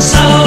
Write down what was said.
So